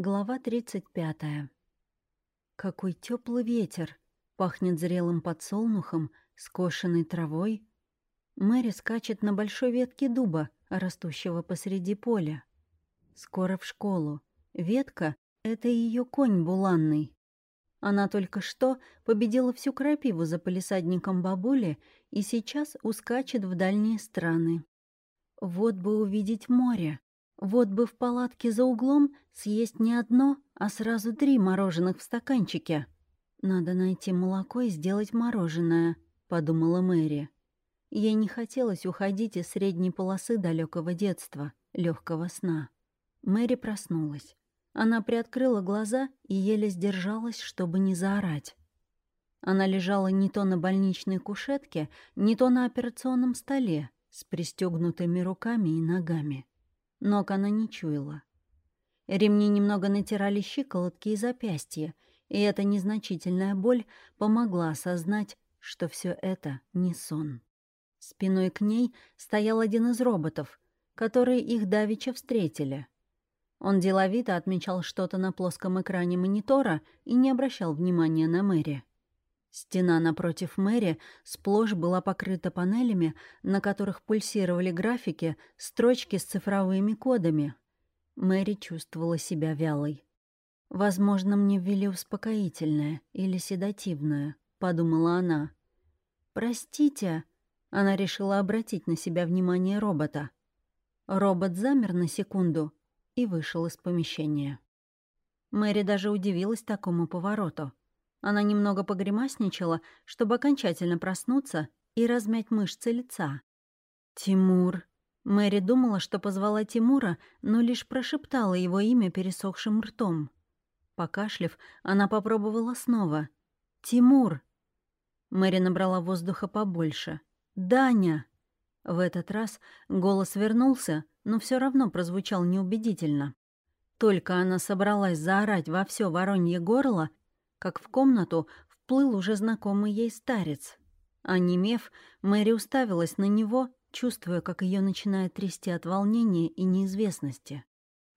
Глава 35. Какой теплый ветер! Пахнет зрелым подсолнухом, скошенной травой. Мэри скачет на большой ветке дуба, растущего посреди поля. Скоро в школу. Ветка — это ее конь буланный. Она только что победила всю крапиву за полисадником бабули и сейчас ускачет в дальние страны. Вот бы увидеть море. Вот бы в палатке за углом съесть не одно, а сразу три мороженых в стаканчике. «Надо найти молоко и сделать мороженое», — подумала Мэри. Ей не хотелось уходить из средней полосы далекого детства, легкого сна. Мэри проснулась. Она приоткрыла глаза и еле сдержалась, чтобы не заорать. Она лежала не то на больничной кушетке, не то на операционном столе с пристегнутыми руками и ногами. Ног она не чуяла. Ремни немного натирали щиколотки и запястья, и эта незначительная боль помогла осознать, что все это не сон. Спиной к ней стоял один из роботов, которые их давеча встретили. Он деловито отмечал что-то на плоском экране монитора и не обращал внимания на Мэри. Стена напротив Мэри сплошь была покрыта панелями, на которых пульсировали графики, строчки с цифровыми кодами. Мэри чувствовала себя вялой. «Возможно, мне ввели успокоительное или седативное», — подумала она. «Простите», — она решила обратить на себя внимание робота. Робот замер на секунду и вышел из помещения. Мэри даже удивилась такому повороту. Она немного погремасничала, чтобы окончательно проснуться и размять мышцы лица. «Тимур». Мэри думала, что позвала Тимура, но лишь прошептала его имя пересохшим ртом. Покашлив, она попробовала снова. «Тимур!» Мэри набрала воздуха побольше. «Даня!» В этот раз голос вернулся, но все равно прозвучал неубедительно. Только она собралась заорать во все воронье горло, как в комнату вплыл уже знакомый ей старец. Онемев, Мэри уставилась на него, чувствуя, как ее начинает трясти от волнения и неизвестности.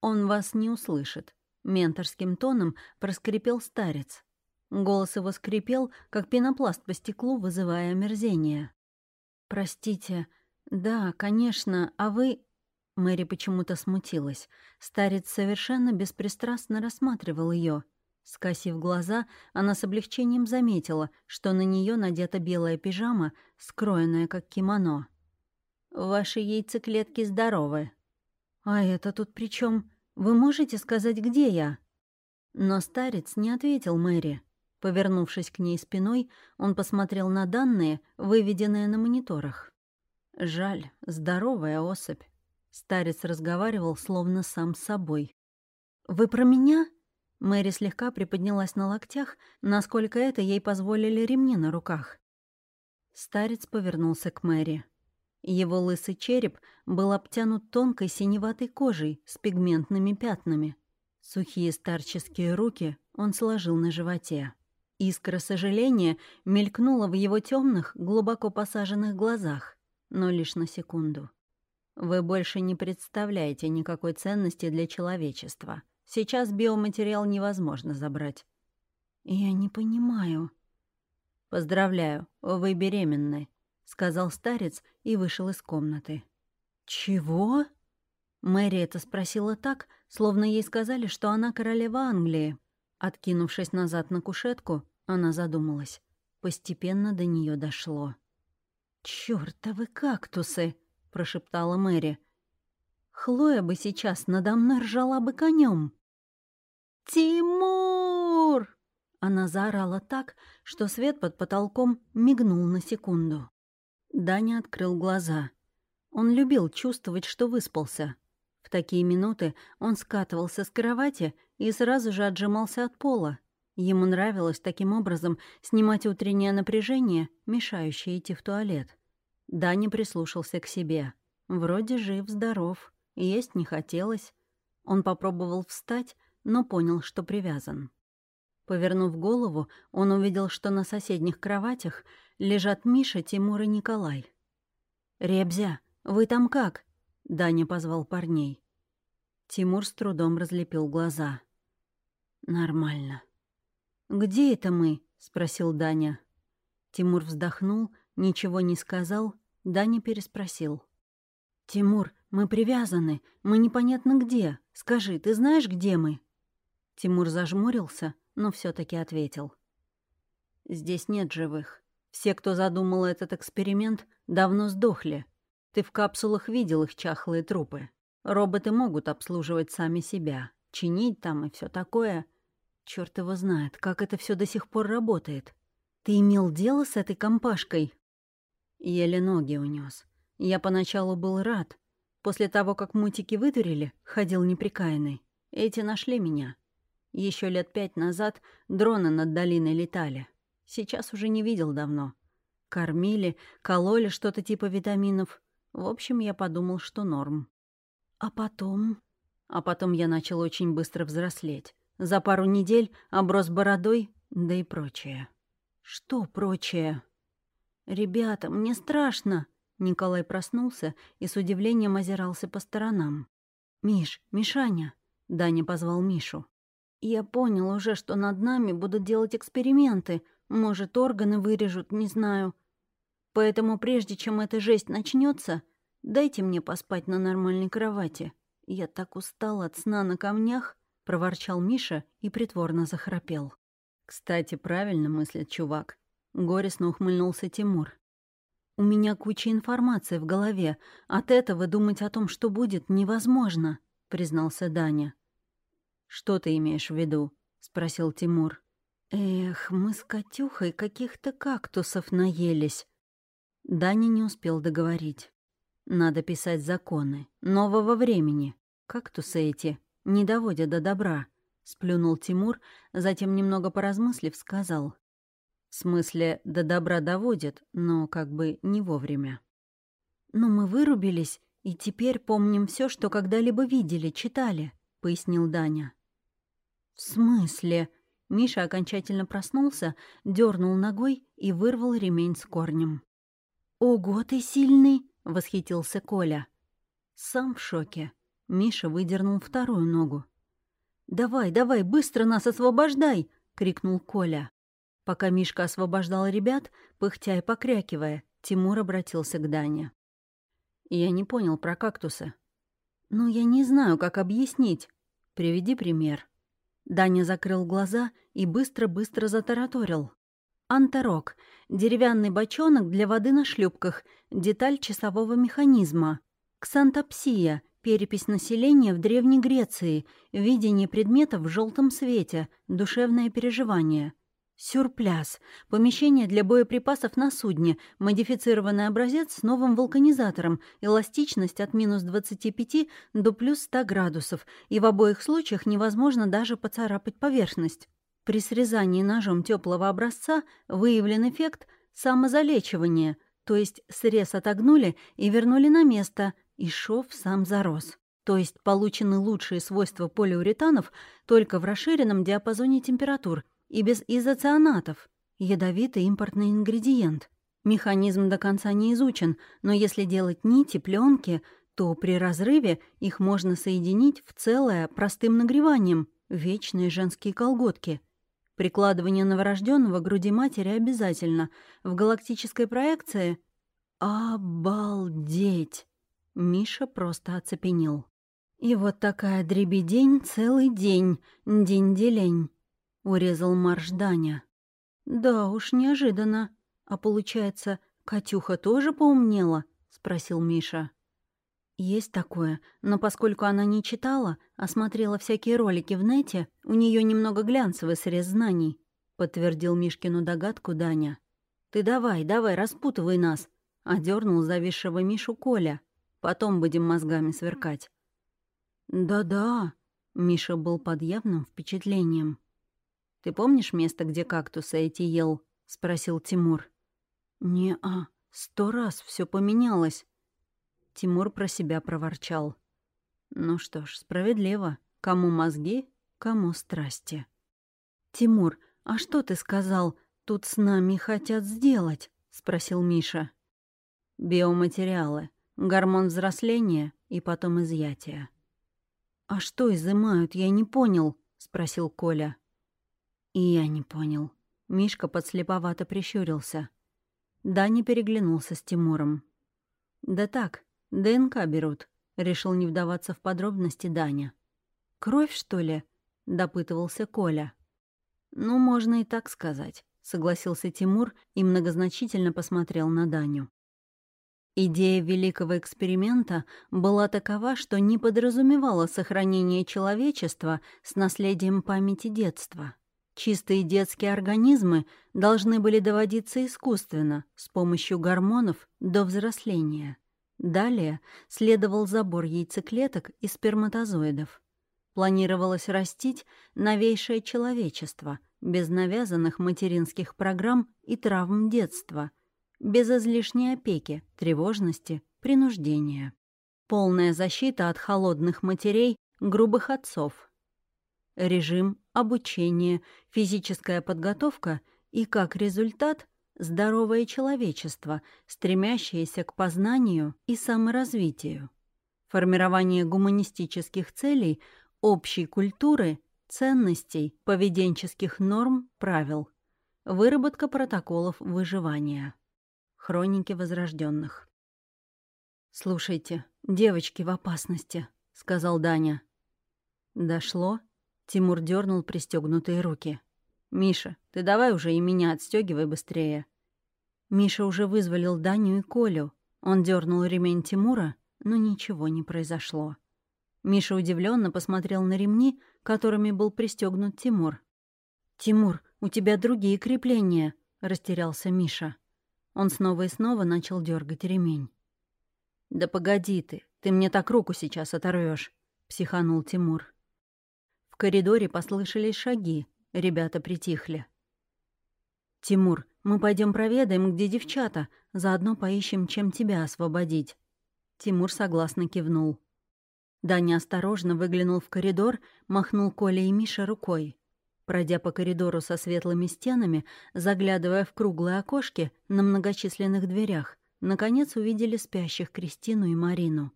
«Он вас не услышит», — менторским тоном проскрипел старец. Голос его скрипел, как пенопласт по стеклу, вызывая омерзение. «Простите, да, конечно, а вы...» Мэри почему-то смутилась. Старец совершенно беспристрастно рассматривал ее. Скосив глаза, она с облегчением заметила, что на нее надета белая пижама, скроенная как кимоно. «Ваши яйцеклетки здоровы». «А это тут при чем? Вы можете сказать, где я?» Но старец не ответил Мэри. Повернувшись к ней спиной, он посмотрел на данные, выведенные на мониторах. «Жаль, здоровая особь». Старец разговаривал словно сам с собой. «Вы про меня?» Мэри слегка приподнялась на локтях, насколько это ей позволили ремни на руках. Старец повернулся к Мэри. Его лысый череп был обтянут тонкой синеватой кожей с пигментными пятнами. Сухие старческие руки он сложил на животе. Искра сожаления мелькнула в его темных, глубоко посаженных глазах, но лишь на секунду. «Вы больше не представляете никакой ценности для человечества», Сейчас биоматериал невозможно забрать. Я не понимаю. Поздравляю, вы беременны, сказал старец и вышел из комнаты. Чего? Мэри это спросила так, словно ей сказали, что она королева Англии. Откинувшись назад на кушетку, она задумалась. Постепенно до нее дошло. «Чёртовы кактусы!» — прошептала Мэри. «Хлоя бы сейчас надо мной ржала бы конем. «Тимур!» Она заорала так, что свет под потолком мигнул на секунду. Даня открыл глаза. Он любил чувствовать, что выспался. В такие минуты он скатывался с кровати и сразу же отжимался от пола. Ему нравилось таким образом снимать утреннее напряжение, мешающее идти в туалет. Даня прислушался к себе. Вроде жив-здоров, есть не хотелось. Он попробовал встать, но понял, что привязан. Повернув голову, он увидел, что на соседних кроватях лежат Миша, Тимур и Николай. «Ребзя, вы там как?» — Даня позвал парней. Тимур с трудом разлепил глаза. Нормально. «Где это мы?» — спросил Даня. Тимур вздохнул, ничего не сказал, Даня переспросил. «Тимур, мы привязаны, мы непонятно где. Скажи, ты знаешь, где мы?» Тимур зажмурился, но все таки ответил. «Здесь нет живых. Все, кто задумал этот эксперимент, давно сдохли. Ты в капсулах видел их чахлые трупы. Роботы могут обслуживать сами себя, чинить там и все такое. Черт его знает, как это все до сих пор работает. Ты имел дело с этой компашкой? Еле ноги унес. Я поначалу был рад. После того, как мутики вытурили, ходил неприкаянный. Эти нашли меня. Еще лет пять назад дроны над долиной летали. Сейчас уже не видел давно. Кормили, кололи что-то типа витаминов. В общем, я подумал, что норм. А потом... А потом я начал очень быстро взрослеть. За пару недель оброс бородой, да и прочее. Что прочее? «Ребята, мне страшно!» Николай проснулся и с удивлением озирался по сторонам. «Миш, Мишаня!» — Даня позвал Мишу. «Я понял уже, что над нами будут делать эксперименты. Может, органы вырежут, не знаю. Поэтому прежде чем эта жесть начнется, дайте мне поспать на нормальной кровати. Я так устал от сна на камнях. — проворчал Миша и притворно захрапел. «Кстати, правильно мыслит чувак», — горестно ухмыльнулся Тимур. «У меня куча информации в голове. От этого думать о том, что будет, невозможно», — признался Даня. «Что ты имеешь в виду?» — спросил Тимур. «Эх, мы с Катюхой каких-то кактусов наелись». Даня не успел договорить. «Надо писать законы. Нового времени. Кактусы эти не доводят до добра», — сплюнул Тимур, затем, немного поразмыслив, сказал. «В смысле, до добра доводят, но как бы не вовремя». «Но мы вырубились, и теперь помним все, что когда-либо видели, читали», — пояснил Даня. «В смысле?» Миша окончательно проснулся, дернул ногой и вырвал ремень с корнем. «Ого, ты сильный!» — восхитился Коля. Сам в шоке. Миша выдернул вторую ногу. «Давай, давай, быстро нас освобождай!» — крикнул Коля. Пока Мишка освобождал ребят, пыхтя и покрякивая, Тимур обратился к Дане. «Я не понял про кактусы». «Ну, я не знаю, как объяснить. Приведи пример». Даня закрыл глаза и быстро-быстро затараторил. Анторок — деревянный бочонок для воды на шлюпках, деталь часового механизма. Ксантопсия Перепись населения в Древней Греции, видение предметов в желтом свете, душевное переживание. Сюрпляс. Помещение для боеприпасов на судне, модифицированный образец с новым вулканизатором, эластичность от минус 25 до плюс 100 градусов, и в обоих случаях невозможно даже поцарапать поверхность. При срезании ножом теплого образца выявлен эффект самозалечивания, то есть срез отогнули и вернули на место, и шов сам зарос. То есть получены лучшие свойства полиуретанов только в расширенном диапазоне температур и без изоцианатов. Ядовитый импортный ингредиент. Механизм до конца не изучен, но если делать нити, пленки, то при разрыве их можно соединить в целое простым нагреванием. Вечные женские колготки. Прикладывание новорожденного к груди матери обязательно. В галактической проекции... Обалдеть! Миша просто оцепенел. «И вот такая дребедень целый день, день-делень», — урезал марш Даня. «Да уж, неожиданно. А получается, Катюха тоже поумнела?» — спросил Миша. «Есть такое, но поскольку она не читала, а смотрела всякие ролики в нете, у нее немного глянцевый срез знаний», — подтвердил Мишкину догадку Даня. «Ты давай, давай, распутывай нас», — одернул зависшего Мишу Коля. Потом будем мозгами сверкать». «Да-да», — Миша был под явным впечатлением. «Ты помнишь место, где кактусы эти ел?» — спросил Тимур. «Не-а, сто раз все поменялось». Тимур про себя проворчал. «Ну что ж, справедливо. Кому мозги, кому страсти». «Тимур, а что ты сказал? Тут с нами хотят сделать?» — спросил Миша. «Биоматериалы. Гормон взросления и потом изъятия. «А что изымают, я не понял», — спросил Коля. И я не понял. Мишка подслеповато прищурился. Даня переглянулся с Тимуром. «Да так, ДНК берут», — решил не вдаваться в подробности Даня. «Кровь, что ли?» — допытывался Коля. «Ну, можно и так сказать», — согласился Тимур и многозначительно посмотрел на Даню. Идея великого эксперимента была такова, что не подразумевала сохранение человечества с наследием памяти детства. Чистые детские организмы должны были доводиться искусственно, с помощью гормонов, до взросления. Далее следовал забор яйцеклеток и сперматозоидов. Планировалось растить новейшее человечество, без навязанных материнских программ и травм детства — без излишней опеки, тревожности, принуждения. Полная защита от холодных матерей, грубых отцов. Режим, обучение, физическая подготовка и, как результат, здоровое человечество, стремящееся к познанию и саморазвитию. Формирование гуманистических целей, общей культуры, ценностей, поведенческих норм, правил. Выработка протоколов выживания. Хроники возрожденных. «Слушайте, девочки в опасности», — сказал Даня. «Дошло?» — Тимур дернул пристегнутые руки. «Миша, ты давай уже и меня отстегивай быстрее». Миша уже вызволил Даню и Колю. Он дернул ремень Тимура, но ничего не произошло. Миша удивленно посмотрел на ремни, которыми был пристегнут Тимур. «Тимур, у тебя другие крепления», — растерялся Миша. Он снова и снова начал дергать ремень. «Да погоди ты, ты мне так руку сейчас оторвешь, психанул Тимур. Коридоре послышались шаги, ребята притихли. «Тимур, мы пойдем проведаем, где девчата, заодно поищем, чем тебя освободить». Тимур согласно кивнул. Даня осторожно выглянул в коридор, махнул Коля и Миша рукой. Пройдя по коридору со светлыми стенами, заглядывая в круглые окошки на многочисленных дверях, наконец увидели спящих Кристину и Марину.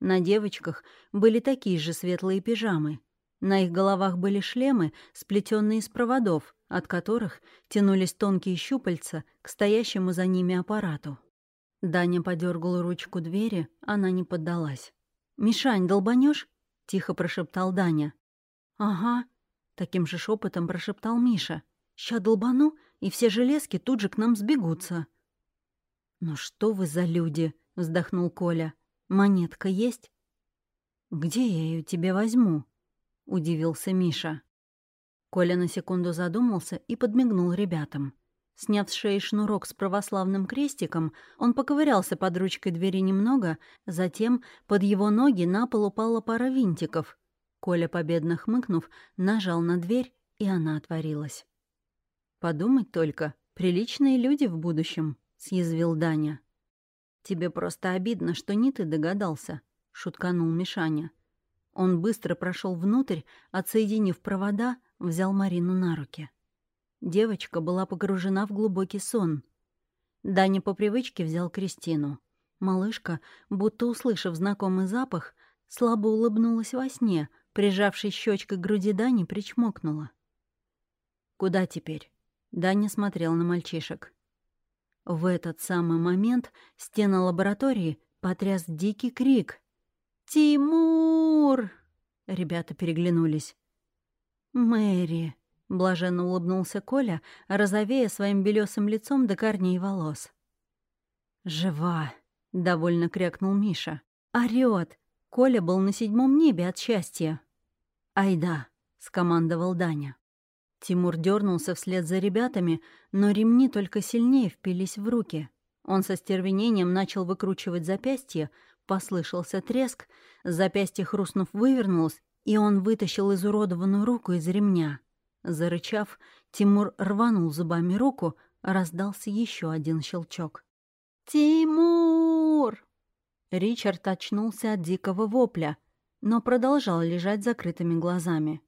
На девочках были такие же светлые пижамы. На их головах были шлемы, сплетенные из проводов, от которых тянулись тонкие щупальца к стоящему за ними аппарату. Даня подергал ручку двери, она не поддалась. «Мишань, долбанешь? тихо прошептал Даня. «Ага», Таким же шепотом прошептал Миша. «Ща долбану, и все железки тут же к нам сбегутся». «Ну что вы за люди?» — вздохнул Коля. «Монетка есть?» «Где я ее тебе возьму?» — удивился Миша. Коля на секунду задумался и подмигнул ребятам. Сняв с шеи шнурок с православным крестиком, он поковырялся под ручкой двери немного, затем под его ноги на пол упала пара винтиков, Коля, победно хмыкнув, нажал на дверь, и она отворилась. «Подумать только, приличные люди в будущем», — съязвил Даня. «Тебе просто обидно, что не ты догадался», — шутканул Мишаня. Он быстро прошел внутрь, отсоединив провода, взял Марину на руки. Девочка была погружена в глубокий сон. Даня по привычке взял Кристину. Малышка, будто услышав знакомый запах, слабо улыбнулась во сне — Прижавшись щечкой к груди Дани, причмокнула. «Куда теперь?» Даня смотрел на мальчишек. В этот самый момент стены лаборатории потряс дикий крик. «Тимур!» Ребята переглянулись. «Мэри!» — блаженно улыбнулся Коля, розовея своим белесым лицом до корней волос. «Жива!» — довольно крякнул Миша. «Орёт! Коля был на седьмом небе от счастья. «Айда!» — скомандовал Даня. Тимур дернулся вслед за ребятами, но ремни только сильнее впились в руки. Он со стервенением начал выкручивать запястье, послышался треск, запястье хрустнув вывернулось, и он вытащил изуродованную руку из ремня. Зарычав, Тимур рванул зубами руку, раздался еще один щелчок. «Тимур!» Ричард очнулся от дикого вопля, но продолжал лежать закрытыми глазами.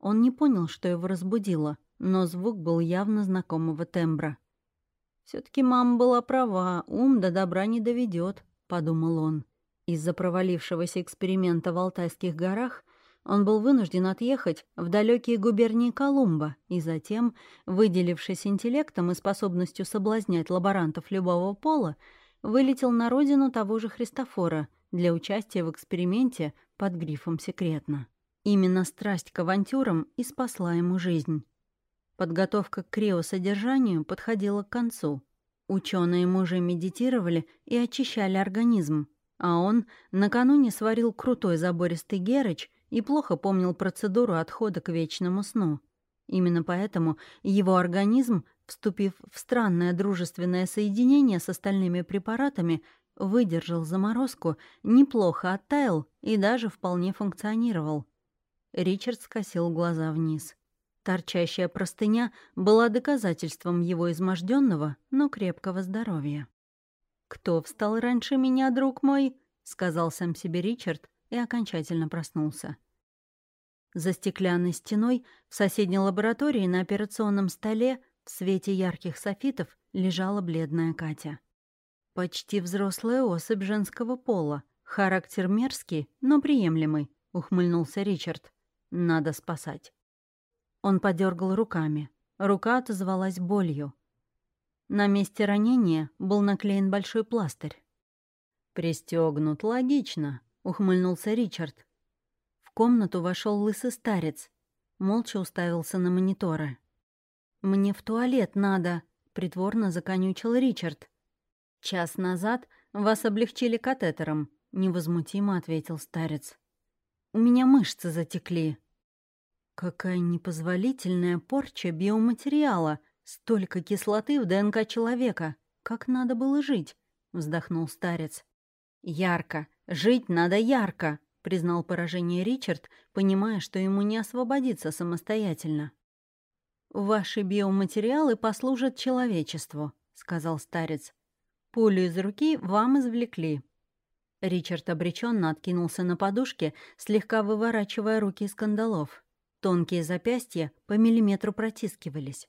Он не понял, что его разбудило, но звук был явно знакомого тембра. все таки мама была права, ум до добра не доведет, подумал он. Из-за провалившегося эксперимента в Алтайских горах он был вынужден отъехать в далекие губернии Колумба и затем, выделившись интеллектом и способностью соблазнять лаборантов любого пола, вылетел на родину того же Христофора для участия в эксперименте под грифом «Секретно». Именно страсть к авантюрам и спасла ему жизнь. Подготовка к криосодержанию подходила к концу. Ученые мужи медитировали и очищали организм, а он накануне сварил крутой забористый герыч и плохо помнил процедуру отхода к вечному сну. Именно поэтому его организм, вступив в странное дружественное соединение с остальными препаратами, выдержал заморозку, неплохо оттаял и даже вполне функционировал. Ричард скосил глаза вниз. Торчащая простыня была доказательством его изможденного, но крепкого здоровья. «Кто встал раньше меня, друг мой?» — сказал сам себе Ричард и окончательно проснулся. За стеклянной стеной в соседней лаборатории на операционном столе в свете ярких софитов лежала бледная Катя. Почти взрослая особь женского пола. Характер мерзкий, но приемлемый, ухмыльнулся Ричард. Надо спасать. Он подергал руками. Рука отозвалась болью. На месте ранения был наклеен большой пластырь. Пристегнут, логично, ухмыльнулся Ричард. В комнату вошел лысый старец. Молча уставился на мониторы. «Мне в туалет надо», — притворно законючил Ричард. «Час назад вас облегчили катетером», — невозмутимо ответил старец. «У меня мышцы затекли». Какая непозволительная порча биоматериала, столько кислоты в ДНК человека. Как надо было жить? Вздохнул старец. Ярко. Жить надо ярко, признал поражение Ричард, понимая, что ему не освободиться самостоятельно. «Ваши биоматериалы послужат человечеству», — сказал старец. «Пулю из руки вам извлекли». Ричард обреченно откинулся на подушке, слегка выворачивая руки из кандалов. Тонкие запястья по миллиметру протискивались.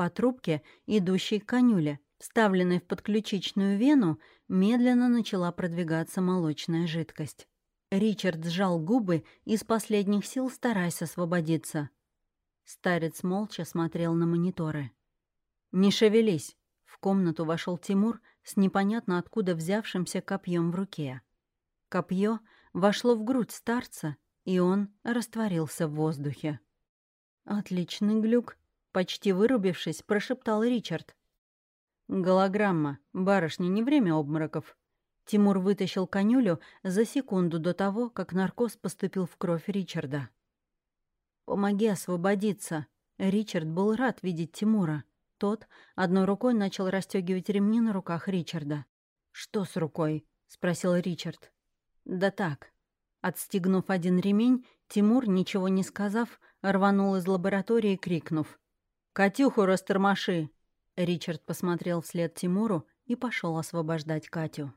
По трубке, идущей к конюле, вставленной в подключичную вену, медленно начала продвигаться молочная жидкость. Ричард сжал губы из последних сил, стараясь освободиться. Старец молча смотрел на мониторы. «Не шевелись!» В комнату вошел Тимур с непонятно откуда взявшимся копьем в руке. Копье вошло в грудь старца и он растворился в воздухе. «Отличный глюк», — почти вырубившись, прошептал Ричард. «Голограмма. Барышня, не время обмороков». Тимур вытащил конюлю за секунду до того, как наркоз поступил в кровь Ричарда. «Помоги освободиться». Ричард был рад видеть Тимура. Тот одной рукой начал расстегивать ремни на руках Ричарда. «Что с рукой?» — спросил Ричард. «Да так, Отстегнув один ремень, Тимур, ничего не сказав, рванул из лаборатории, крикнув. «Катюху растормоши!» Ричард посмотрел вслед Тимуру и пошел освобождать Катю.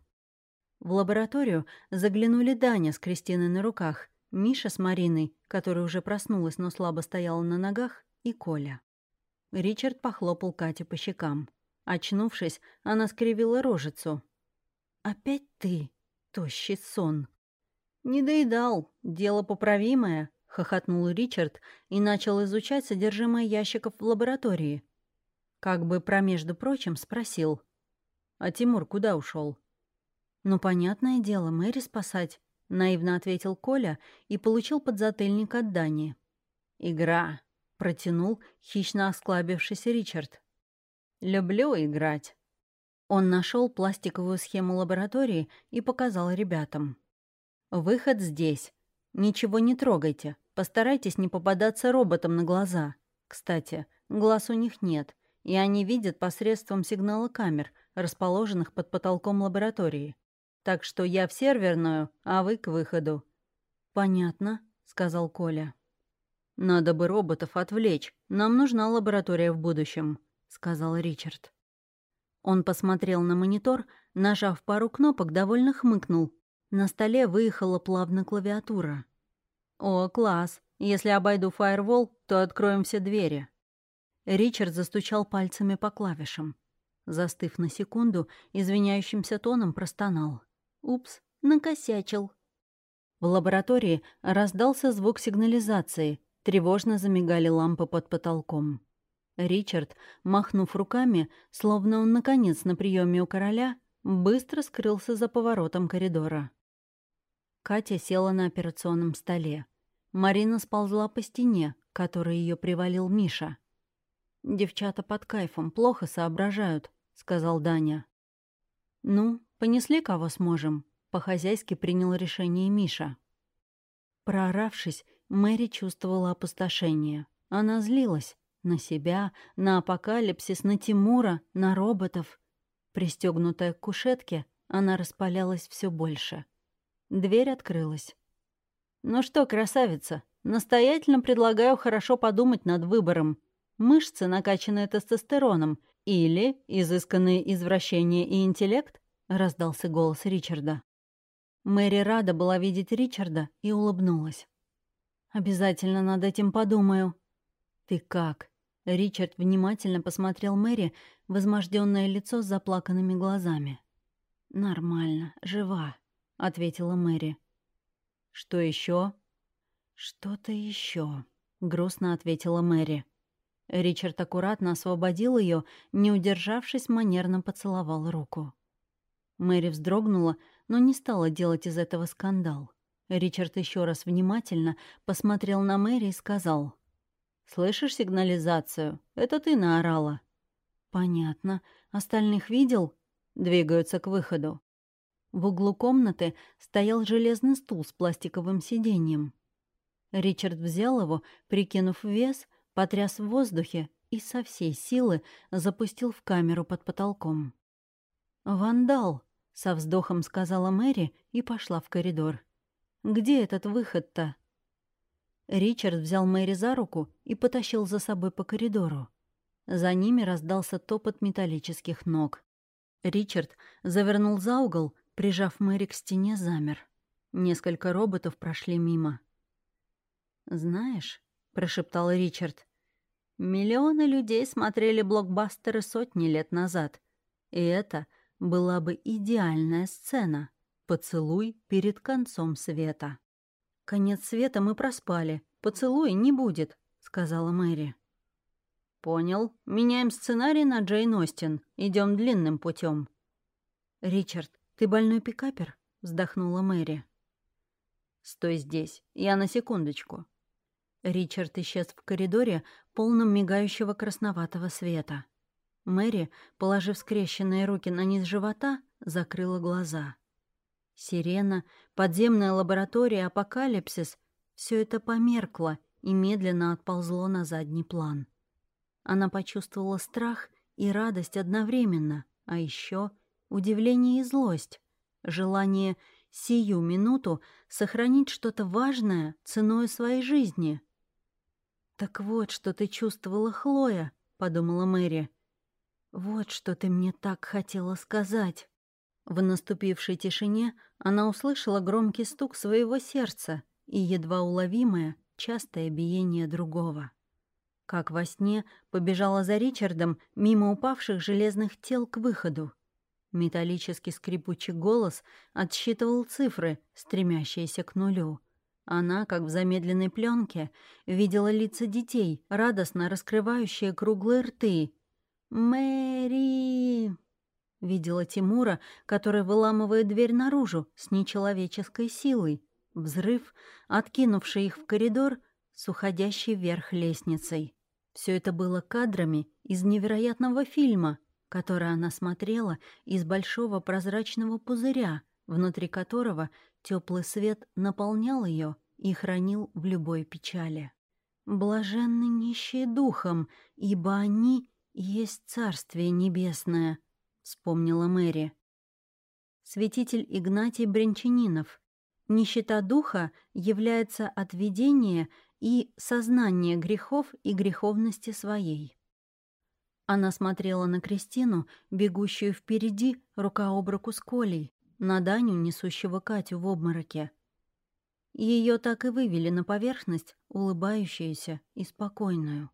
В лабораторию заглянули Даня с Кристиной на руках, Миша с Мариной, которая уже проснулась, но слабо стояла на ногах, и Коля. Ричард похлопал Катю по щекам. Очнувшись, она скривила рожицу. «Опять ты, тощий сон!» «Не доедал. Дело поправимое», — хохотнул Ричард и начал изучать содержимое ящиков в лаборатории. Как бы промежду прочим спросил. «А Тимур куда ушел? «Ну, понятное дело, Мэри спасать», — наивно ответил Коля и получил подзатыльник от Дани. «Игра», — протянул хищно осклабившийся Ричард. «Люблю играть». Он нашел пластиковую схему лаборатории и показал ребятам. Выход здесь. Ничего не трогайте. Постарайтесь не попадаться роботам на глаза. Кстати, глаз у них нет, и они видят посредством сигнала камер, расположенных под потолком лаборатории. Так что я в серверную, а вы к выходу. «Понятно», — сказал Коля. «Надо бы роботов отвлечь. Нам нужна лаборатория в будущем», — сказал Ричард. Он посмотрел на монитор, нажав пару кнопок, довольно хмыкнул на столе выехала плавно клавиатура. «О, класс! Если обойду фаервол, то откроем все двери». Ричард застучал пальцами по клавишам. Застыв на секунду, извиняющимся тоном простонал. «Упс, накосячил». В лаборатории раздался звук сигнализации, тревожно замигали лампы под потолком. Ричард, махнув руками, словно он наконец на приеме у короля, быстро скрылся за поворотом коридора. Катя села на операционном столе. Марина сползла по стене, которой ее привалил Миша. «Девчата под кайфом, плохо соображают», — сказал Даня. «Ну, понесли кого сможем», — по-хозяйски принял решение Миша. Прооравшись, Мэри чувствовала опустошение. Она злилась. На себя, на апокалипсис, на Тимура, на роботов. Пристегнутая к кушетке, она распалялась все больше. Дверь открылась. «Ну что, красавица, настоятельно предлагаю хорошо подумать над выбором. Мышцы, накачанные тестостероном, или изысканные извращения и интеллект?» — раздался голос Ричарда. Мэри рада была видеть Ричарда и улыбнулась. «Обязательно над этим подумаю». «Ты как?» Ричард внимательно посмотрел Мэри возможденное лицо с заплаканными глазами. «Нормально, жива», — ответила Мэри. «Что еще? «Что-то еще, грустно ответила Мэри. Ричард аккуратно освободил ее, не удержавшись, манерно поцеловал руку. Мэри вздрогнула, но не стала делать из этого скандал. Ричард еще раз внимательно посмотрел на Мэри и сказал — «Слышишь сигнализацию? Это ты наорала». «Понятно. Остальных видел?» Двигаются к выходу. В углу комнаты стоял железный стул с пластиковым сиденьем. Ричард взял его, прикинув вес, потряс в воздухе и со всей силы запустил в камеру под потолком. «Вандал!» — со вздохом сказала Мэри и пошла в коридор. «Где этот выход-то?» Ричард взял Мэри за руку и потащил за собой по коридору. За ними раздался топот металлических ног. Ричард завернул за угол, прижав Мэри к стене, замер. Несколько роботов прошли мимо. «Знаешь», — прошептал Ричард, — «миллионы людей смотрели блокбастеры сотни лет назад, и это была бы идеальная сцена — поцелуй перед концом света». «Конец света мы проспали. Поцелуя не будет», — сказала Мэри. «Понял. Меняем сценарий на Джейн Остин. Идем длинным путем. «Ричард, ты больной пикапер?» — вздохнула Мэри. «Стой здесь. Я на секундочку». Ричард исчез в коридоре, полном мигающего красноватого света. Мэри, положив скрещенные руки на низ живота, закрыла глаза. Сирена, подземная лаборатория, апокалипсис — все это померкло и медленно отползло на задний план. Она почувствовала страх и радость одновременно, а еще удивление и злость, желание сию минуту сохранить что-то важное ценой своей жизни. «Так вот, что ты чувствовала, Хлоя», — подумала Мэри. «Вот что ты мне так хотела сказать». В наступившей тишине она услышала громкий стук своего сердца и едва уловимое, частое биение другого. Как во сне побежала за Ричардом мимо упавших железных тел к выходу. Металлический скрипучий голос отсчитывал цифры, стремящиеся к нулю. Она, как в замедленной пленке, видела лица детей, радостно раскрывающие круглые рты. «Мэри!» Видела Тимура, который выламывает дверь наружу с нечеловеческой силой. Взрыв, откинувший их в коридор с уходящей вверх лестницей. Все это было кадрами из невероятного фильма, который она смотрела из большого прозрачного пузыря, внутри которого теплый свет наполнял ее и хранил в любой печали. «Блаженны нищие духом, ибо они есть Царствие Небесное», вспомнила Мэри. Святитель Игнатий Брянчанинов. Нищета духа является от видения и сознания грехов и греховности своей. Она смотрела на Кристину, бегущую впереди, рука об руку с Колей, на Даню, несущего Катю в обмороке. Ее так и вывели на поверхность, улыбающуюся и спокойную.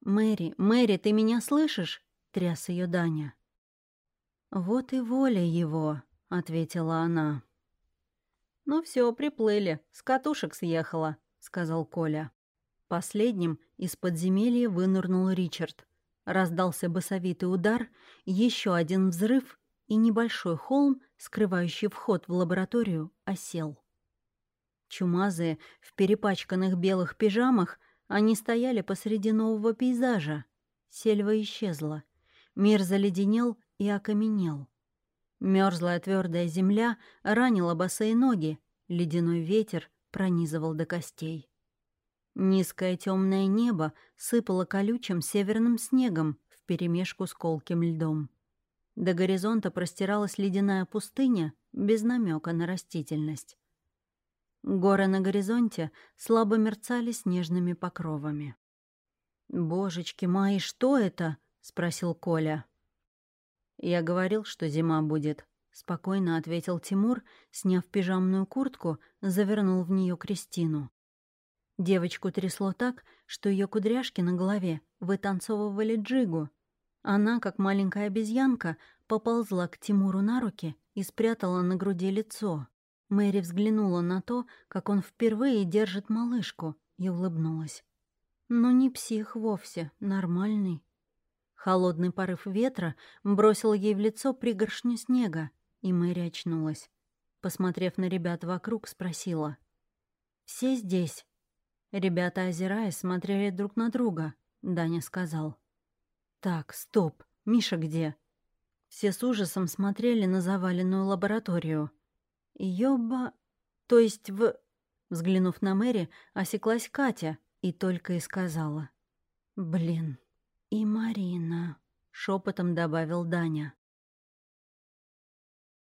«Мэри, Мэри, ты меня слышишь?» — тряс ее Даня. «Вот и воля его», — ответила она. «Ну все, приплыли, с катушек съехала», — сказал Коля. Последним из подземелья вынырнул Ричард. Раздался басовитый удар, еще один взрыв, и небольшой холм, скрывающий вход в лабораторию, осел. Чумазые, в перепачканных белых пижамах, они стояли посреди нового пейзажа. Сельва исчезла. Мир заледенел и окаменел. Мерзлая твердая земля ранила босые ноги, ледяной ветер пронизывал до костей. Низкое темное небо сыпало колючим северным снегом вперемешку с колким льдом. До горизонта простиралась ледяная пустыня без намека на растительность. Горы на горизонте слабо мерцали снежными покровами. «Божечки мои, что это?» — спросил Коля. «Я говорил, что зима будет», — спокойно ответил Тимур, сняв пижамную куртку, завернул в нее Кристину. Девочку трясло так, что ее кудряшки на голове вытанцовывали джигу. Она, как маленькая обезьянка, поползла к Тимуру на руки и спрятала на груди лицо. Мэри взглянула на то, как он впервые держит малышку, и улыбнулась. Но не псих вовсе, нормальный. Холодный порыв ветра бросил ей в лицо пригоршню снега, и Мэри очнулась. Посмотрев на ребят вокруг, спросила. «Все здесь?» Ребята, озираясь, смотрели друг на друга. Даня сказал. «Так, стоп, Миша где?» Все с ужасом смотрели на заваленную лабораторию. «Ёба...» То есть в... Взглянув на Мэри, осеклась Катя и только и сказала. «Блин, и Марина», — шепотом добавил Даня.